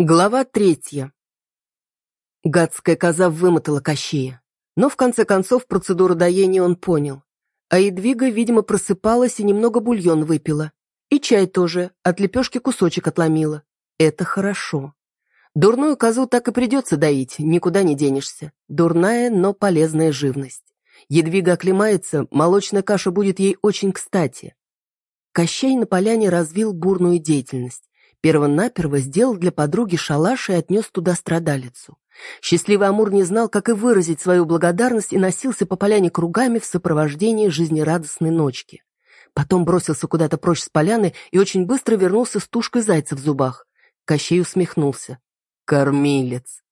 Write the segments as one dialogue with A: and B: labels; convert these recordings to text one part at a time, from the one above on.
A: Глава третья. Гадская коза вымотала Кощея. Но в конце концов процедуру доения он понял. А Едвига, видимо, просыпалась и немного бульон выпила. И чай тоже, от лепешки кусочек отломила. Это хорошо. Дурную козу так и придется доить, никуда не денешься. Дурная, но полезная живность. Едвига оклемается, молочная каша будет ей очень кстати. Кощей на поляне развил бурную деятельность. Первонаперво сделал для подруги шалаш и отнес туда страдалицу. Счастливый Амур не знал, как и выразить свою благодарность и носился по поляне кругами в сопровождении жизнерадостной ночки. Потом бросился куда-то прочь с поляны и очень быстро вернулся с тушкой зайца в зубах. Кощей усмехнулся. «Кормилец!»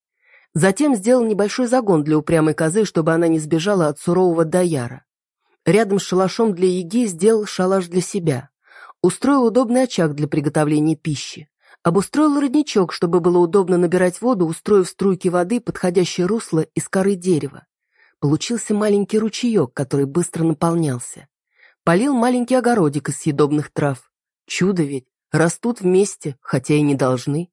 A: Затем сделал небольшой загон для упрямой козы, чтобы она не сбежала от сурового даяра. Рядом с шалашом для еги сделал шалаш для себя. Устроил удобный очаг для приготовления пищи. Обустроил родничок, чтобы было удобно набирать воду, устроив струйки воды, подходящее русло из коры дерева. Получился маленький ручеек, который быстро наполнялся. Полил маленький огородик из съедобных трав. Чудо ведь, растут вместе, хотя и не должны.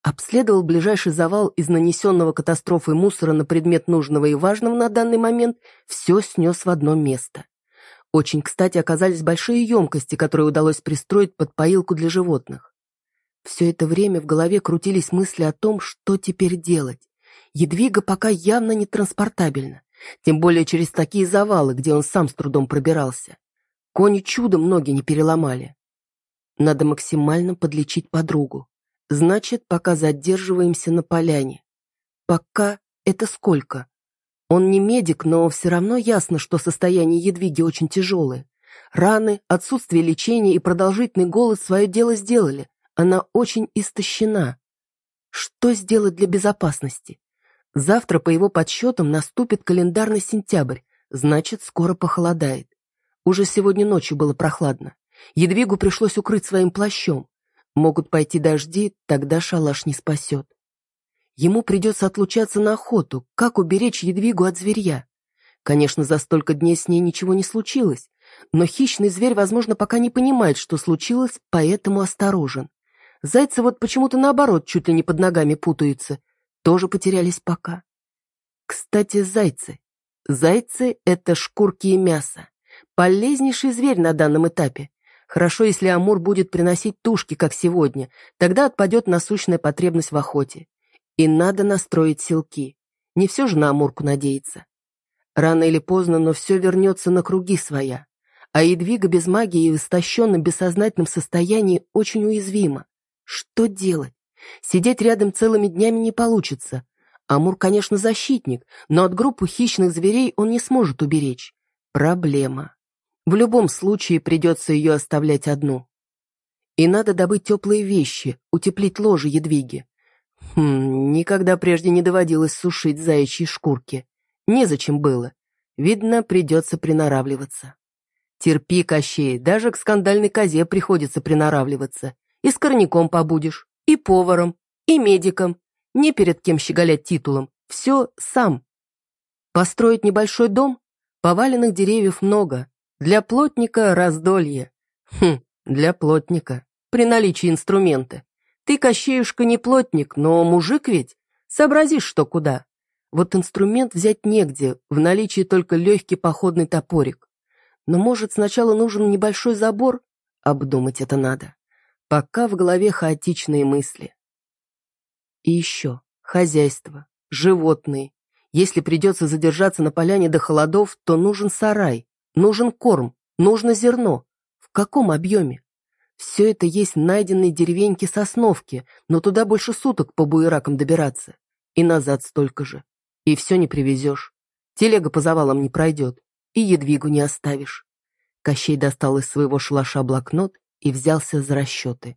A: Обследовал ближайший завал из нанесенного катастрофой мусора на предмет нужного и важного на данный момент, все снес в одно место. Очень, кстати, оказались большие емкости, которые удалось пристроить под поилку для животных. Все это время в голове крутились мысли о том, что теперь делать. Едвига пока явно не транспортабельна, тем более через такие завалы, где он сам с трудом пробирался. Кони чудом ноги не переломали. Надо максимально подлечить подругу. Значит, пока задерживаемся на поляне. Пока это сколько? Он не медик, но все равно ясно, что состояние Едвиги очень тяжелое. Раны, отсутствие лечения и продолжительный голод свое дело сделали. Она очень истощена. Что сделать для безопасности? Завтра, по его подсчетам, наступит календарный сентябрь, значит, скоро похолодает. Уже сегодня ночью было прохладно. Едвигу пришлось укрыть своим плащом. Могут пойти дожди, тогда шалаш не спасет. Ему придется отлучаться на охоту. Как уберечь Едвигу от зверья? Конечно, за столько дней с ней ничего не случилось, но хищный зверь, возможно, пока не понимает, что случилось, поэтому осторожен. Зайцы вот почему-то наоборот чуть ли не под ногами путаются. Тоже потерялись пока. Кстати, зайцы. Зайцы — это шкурки и мясо. Полезнейший зверь на данном этапе. Хорошо, если Амур будет приносить тушки, как сегодня, тогда отпадет насущная потребность в охоте. И надо настроить силки. Не все же на Амурку надеяться. Рано или поздно, но все вернется на круги своя. А Едвига без магии и в истощенном бессознательном состоянии очень уязвима. Что делать? Сидеть рядом целыми днями не получится. Амур, конечно, защитник, но от группы хищных зверей он не сможет уберечь. Проблема. В любом случае придется ее оставлять одну. И надо добыть теплые вещи, утеплить ложе Едвиги. Хм, никогда прежде не доводилось сушить заячьи шкурки. Незачем было. Видно, придется приноравливаться. Терпи, Кощей, даже к скандальной козе приходится приноравливаться. И скорняком побудешь, и поваром, и медиком. Не перед кем щеголять титулом. Все сам. Построить небольшой дом? Поваленных деревьев много. Для плотника раздолье. Хм, для плотника. При наличии инструмента. Ты, Кощеюшка, не плотник, но мужик ведь. Сообразишь, что куда. Вот инструмент взять негде, в наличии только легкий походный топорик. Но, может, сначала нужен небольшой забор? Обдумать это надо. Пока в голове хаотичные мысли. И еще хозяйство, животные. Если придется задержаться на поляне до холодов, то нужен сарай, нужен корм, нужно зерно. В каком объеме? Все это есть в найденной деревеньке Сосновки, но туда больше суток по буеракам добираться. И назад столько же. И все не привезешь. Телега по завалам не пройдет. И едвигу не оставишь. Кощей достал из своего шалаша блокнот и взялся за расчеты.